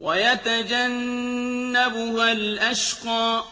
وَيَتَجَنَّبُهَا الْأَشْقَى